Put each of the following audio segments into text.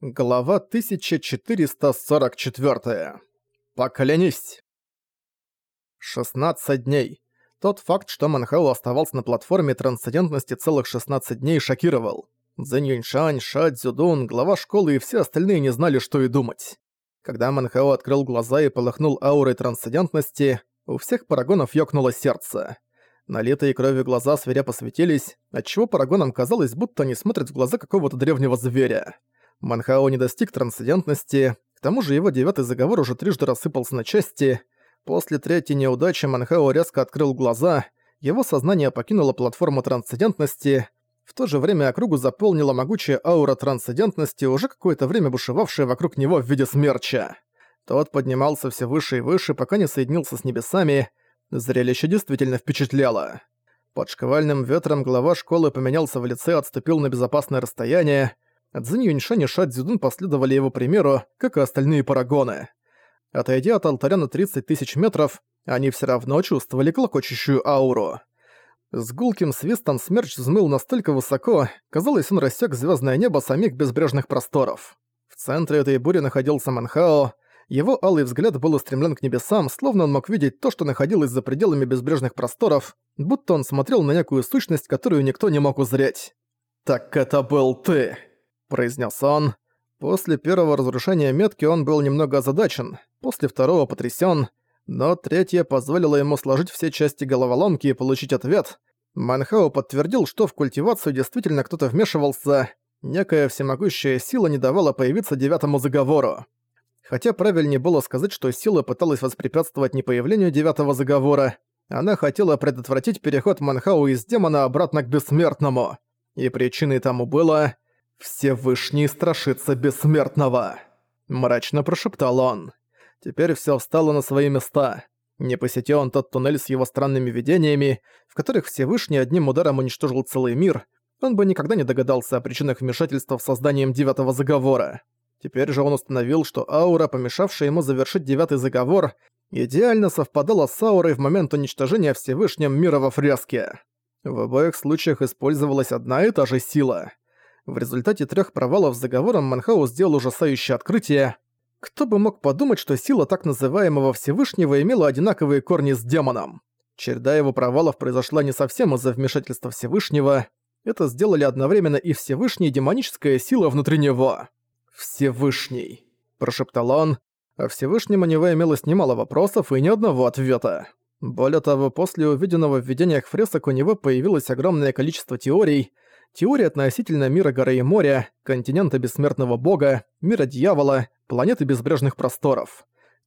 Глава 1444. Поклянись. 16 дней. Тот факт, что Манхау оставался на платформе трансцендентности целых 16 дней, шокировал. Цзэнь Юньшань, Ша Цзюдун, глава школы и все остальные не знали, что и думать. Когда Манхао открыл глаза и полыхнул аурой трансцендентности, у всех парагонов ёкнуло сердце. Налитые кровью глаза свирепо светились, отчего парагонам казалось, будто они смотрят в глаза какого-то древнего зверя. Манхао не достиг трансцендентности, к тому же его девятый заговор уже трижды рассыпался на части. После третьей неудачи Манхао резко открыл глаза, его сознание покинуло платформу трансцендентности, в то же время округу заполнила могучая аура трансцендентности, уже какое-то время бушевавшая вокруг него в виде смерча. Тот поднимался все выше и выше, пока не соединился с небесами. Зрелище действительно впечатляло. Под шквальным ветром глава школы поменялся в лице и отступил на безопасное расстояние. Цзинь Юньшань и Ша Цзюдун последовали его примеру, как и остальные парагоны. Отойдя от алтаря на 30 тысяч метров, они все равно чувствовали клокочущую ауру. С гулким свистом смерч взмыл настолько высоко, казалось, он рассек звездное небо самих безбрежных просторов. В центре этой бури находился Манхао. Его алый взгляд был устремлен к небесам, словно он мог видеть то, что находилось за пределами безбрежных просторов, будто он смотрел на некую сущность, которую никто не мог узреть. «Так это был ты!» Произнес он. После первого разрушения метки он был немного озадачен, после второго потрясен, но третье позволило ему сложить все части головоломки и получить ответ. Манхао подтвердил, что в культивацию действительно кто-то вмешивался, некая всемогущая сила не давала появиться девятому заговору. Хотя правильнее было сказать, что сила пыталась воспрепятствовать непоявлению девятого заговора, она хотела предотвратить переход Манхау из демона обратно к бессмертному. И причиной тому было «Всевышний страшится бессмертного!» Мрачно прошептал он. Теперь всё встало на свои места. Не посетил он тот туннель с его странными видениями, в которых Всевышний одним ударом уничтожил целый мир, он бы никогда не догадался о причинах вмешательства в созданием девятого заговора. Теперь же он установил, что аура, помешавшая ему завершить девятый заговор, идеально совпадала с аурой в момент уничтожения Всевышним мира во фреске. В обоих случаях использовалась одна и та же сила — в результате трех провалов с заговором Манхау сделал ужасающее открытие. Кто бы мог подумать, что сила так называемого Всевышнего имела одинаковые корни с демоном. Череда его провалов произошла не совсем из-за вмешательства Всевышнего. Это сделали одновременно и Всевышний, и демоническая сила внутри него. «Всевышний», – прошептал он. О Всевышнем у него имелось немало вопросов и ни одного ответа. Более того, после увиденного в видениях фресок у него появилось огромное количество теорий – теория относительно мира горы и моря, континента бессмертного бога, мира дьявола, планеты безбрежных просторов.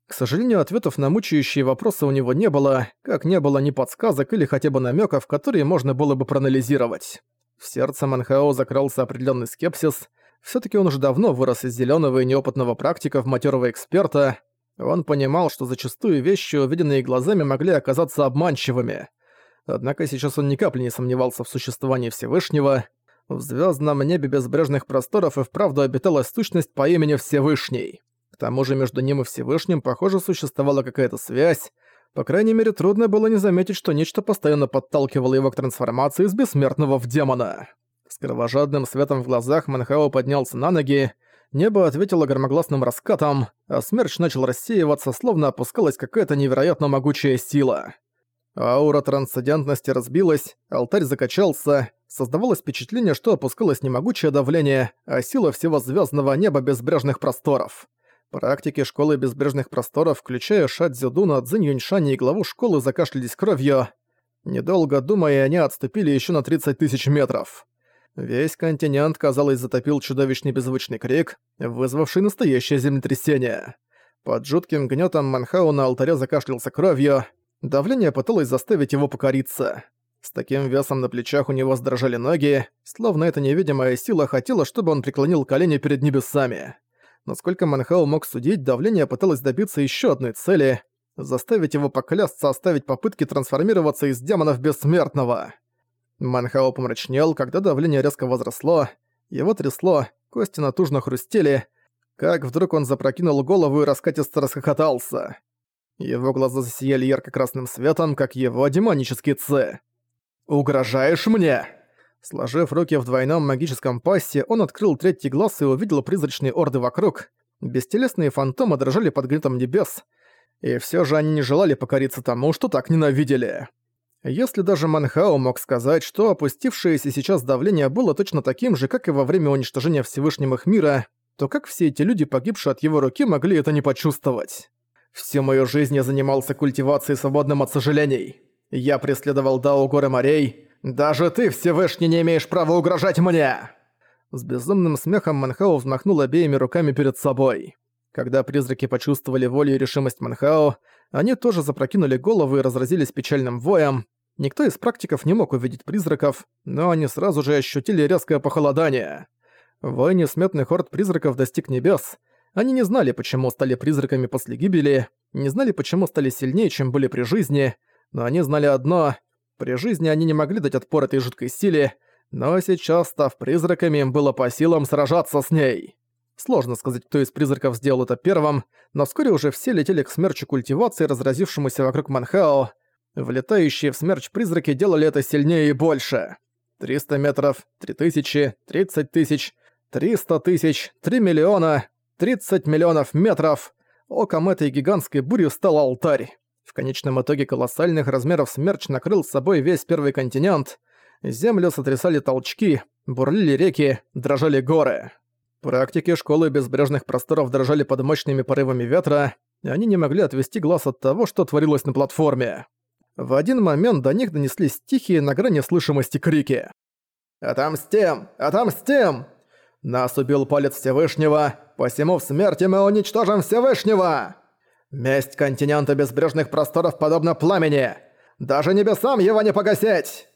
К сожалению, ответов на мучающие вопросы у него не было, как не было ни подсказок или хотя бы намеков, которые можно было бы проанализировать. В сердце Манхао закрался определенный скепсис. все таки он уже давно вырос из зеленого и неопытного практика в матерого эксперта. Он понимал, что зачастую вещи, увиденные глазами, могли оказаться обманчивыми – Однако сейчас он ни капли не сомневался в существовании Всевышнего. В звездном небе безбрежных просторов и вправду обитала сущность по имени Всевышний. К тому же между ним и Всевышним, похоже, существовала какая-то связь. По крайней мере, трудно было не заметить, что нечто постоянно подталкивало его к трансформации из бессмертного в демона. С кровожадным светом в глазах Манхао поднялся на ноги, небо ответило громогласным раскатом, а смерч начал рассеиваться, словно опускалась какая-то невероятно могучая сила. Аура трансцендентности разбилась, алтарь закачался, создавалось впечатление, что опускалось не могучее давление, а сила всего звездного неба безбрежных просторов. Практики школы безбрежных просторов, включая Шадзюдуна, Цзинь Юньшани и главу школы закашлялись кровью. Недолго думая, они отступили еще на 30 тысяч метров. Весь континент, казалось, затопил чудовищный беззвучный крик, вызвавший настоящее землетрясение. Под жутким гнетом Манхау на алтаре закашлялся кровью, Давление пыталось заставить его покориться. С таким весом на плечах у него сдрожали ноги, словно эта невидимая сила хотела, чтобы он преклонил колени перед небесами. Насколько Манхау мог судить, давление пыталось добиться еще одной цели — заставить его поклясться оставить попытки трансформироваться из демона в бессмертного. Манхао помрачнел, когда давление резко возросло, его трясло, кости натужно хрустели, как вдруг он запрокинул голову и раскатисто расхохотался. Его глаза засияли ярко-красным светом, как его демонический Ц. «Угрожаешь мне?» Сложив руки в двойном магическом пассе, он открыл третий глаз и увидел призрачные орды вокруг. Бестелесные фантомы дрожали под гнетом небес, и все же они не желали покориться тому, что так ненавидели. Если даже Манхао мог сказать, что опустившееся сейчас давление было точно таким же, как и во время уничтожения Всевышнего их мира, то как все эти люди, погибшие от его руки, могли это не почувствовать? Всю мою жизнь я занимался культивацией свободным от сожалений. Я преследовал Дао горы морей. Даже ты, Всевышний, не имеешь права угрожать мне!» С безумным смехом Манхао взмахнул обеими руками перед собой. Когда призраки почувствовали волю и решимость Манхао, они тоже запрокинули головы и разразились печальным воем. Никто из практиков не мог увидеть призраков, но они сразу же ощутили резкое похолодание. Вой несметных хорд призраков достиг небес. Они не знали, почему стали призраками после гибели, не знали, почему стали сильнее, чем были при жизни, но они знали одно — при жизни они не могли дать отпор этой жуткой силе, но сейчас, став призраками, им было по силам сражаться с ней. Сложно сказать, кто из призраков сделал это первым, но вскоре уже все летели к смерчу культивации, разразившемуся вокруг Манхао. Влетающие в смерч призраки делали это сильнее и больше. 300 метров, 3000, 30 тысяч, 300 тысяч, 3 миллиона, 30 миллионов метров. Оком этой гигантской бури стал алтарь. В конечном итоге колоссальных размеров смерч накрыл с собой весь первый континент. Землю сотрясали толчки, бурлили реки, дрожали горы. Практики школы безбрежных просторов дрожали под мощными порывами ветра, и они не могли отвести глаз от того, что творилось на платформе. В один момент до них донеслись тихие на грани слышимости крики. «Отомстим! Отомстим! Нас убил палец Всевышнего, посему в смерти мы уничтожим Всевышнего! Месть континента безбрежных просторов подобна пламени! Даже небесам его не погасить!»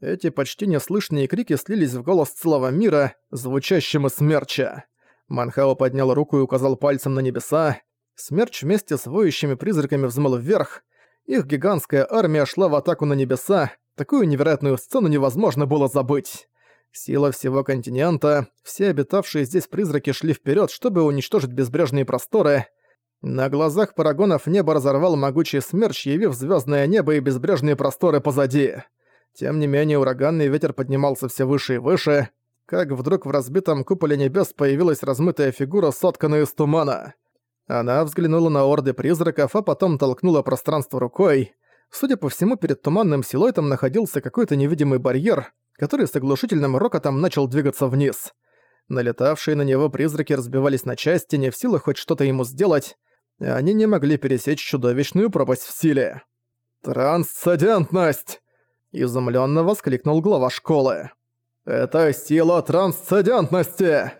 Эти почти неслышные крики слились в голос целого мира, звучащему смерча. Манхао поднял руку и указал пальцем на небеса. Смерч вместе с воющими призраками взмыл вверх. Их гигантская армия шла в атаку на небеса. Такую невероятную сцену невозможно было забыть. Сила всего континента, все обитавшие здесь призраки шли вперед, чтобы уничтожить безбрежные просторы. На глазах парагонов небо разорвал могучий смерч, явив звездное небо и безбрежные просторы позади. Тем не менее, ураганный ветер поднимался все выше и выше, как вдруг в разбитом куполе небес появилась размытая фигура, сотканная из тумана. Она взглянула на орды призраков, а потом толкнула пространство рукой. Судя по всему, перед туманным силуэтом находился какой-то невидимый барьер, который с оглушительным рокотом начал двигаться вниз. Налетавшие на него призраки разбивались на части, не в силах хоть что-то ему сделать, и они не могли пересечь чудовищную пропасть в силе. «Трансцендентность!» – изумленно воскликнул глава школы. «Это сила трансцендентности!»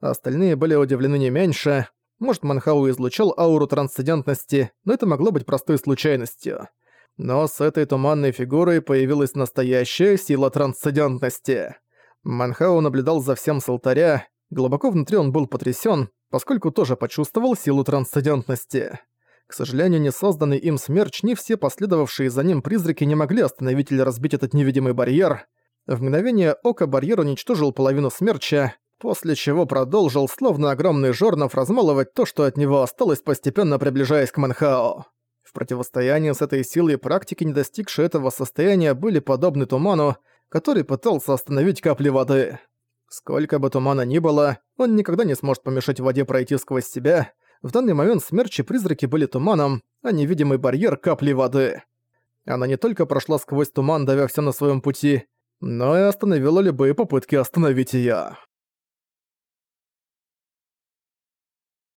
Остальные были удивлены не меньше. Может, Манхау излучал ауру трансцендентности, но это могло быть простой случайностью. Но с этой туманной фигурой появилась настоящая сила трансцендентности. Манхау наблюдал за всем с алтаря, глубоко внутри он был потрясен, поскольку тоже почувствовал силу трансцендентности. К сожалению, не созданный им смерч, ни все последовавшие за ним призраки не могли остановить или разбить этот невидимый барьер. В мгновение ока барьер уничтожил половину смерча, после чего продолжил, словно огромный жорнов, размалывать то, что от него осталось, постепенно приближаясь к Манхао противостоянии с этой силой практики, не достигшие этого состояния, были подобны туману, который пытался остановить капли воды. Сколько бы тумана ни было, он никогда не сможет помешать воде пройти сквозь себя. В данный момент смерчи призраки были туманом, а невидимый барьер — капли воды. Она не только прошла сквозь туман, давя все на своем пути, но и остановила любые попытки остановить её.